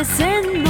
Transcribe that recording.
listen.